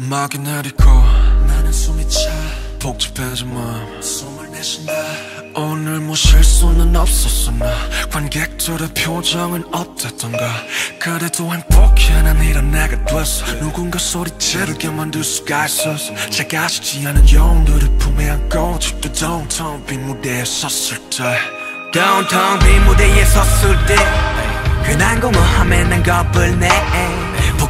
음악이 내리고 나는 숨이 차. 복잡해진 마음. 숨을 내쉰다. 오늘 뭐 실수는 없었어 나 관객들의 표정은 어땠던가? 그래도 행복해 난 이런 내가 됐어. 누군가 소리 지르게 만들 수가 있었어 작아지지 않은 영웅들을 품에 안고 집도 downtown 빈 무대에 섰을 때. downtown 빈 무대에 섰을 때. 흔한 공허함에 난 겁을 내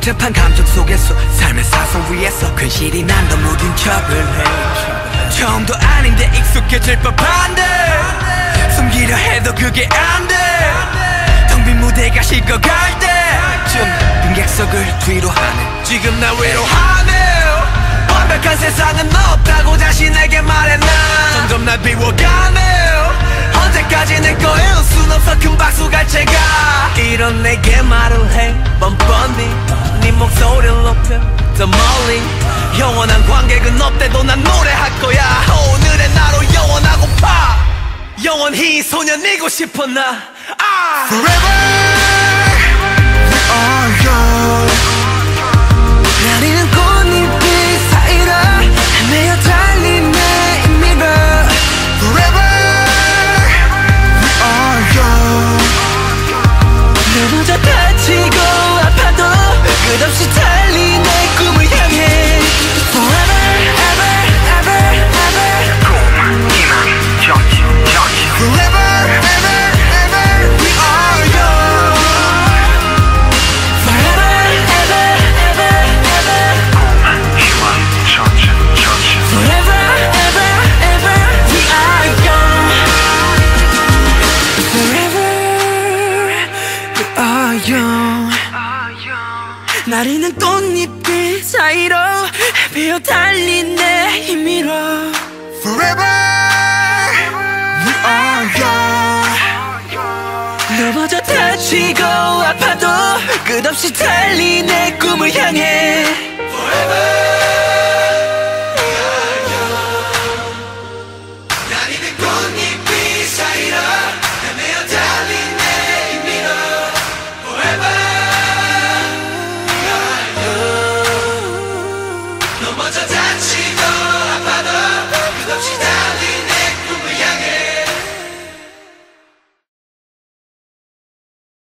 복잡한 감정 속에서 삶의 사선 위에서 근실이 난더 무딘 척을 해. 처음도 아닌데 익숙해질 법한데. 숨기려 해도 그게 안돼 텅 빈 무대가 식어갈 때쯤 빈객석을 뒤로 하네. 지금 나 외로워하네. 완벽한 세상은 없다고 자신에게 말해 난 점점 날 비워가네. 언제까지 내 거일 순 없어. 큰 박수 갈 채가. 이런 내게 말을 해. 뻔뻔히 네 목소리를 높여 더 멀리. 영원한 관객은 없대도 난 노래할 거야. 오늘의 나로 영원하고파. 영원히 소년이고 싶어 나. 아! Forever Forever we are young 나리는 꽃잎들 사이로 헤매어 달린 내 힘으로. Forever we are young 넘어져 다치고 아파도 끝없이 달리 내 꿈을 향해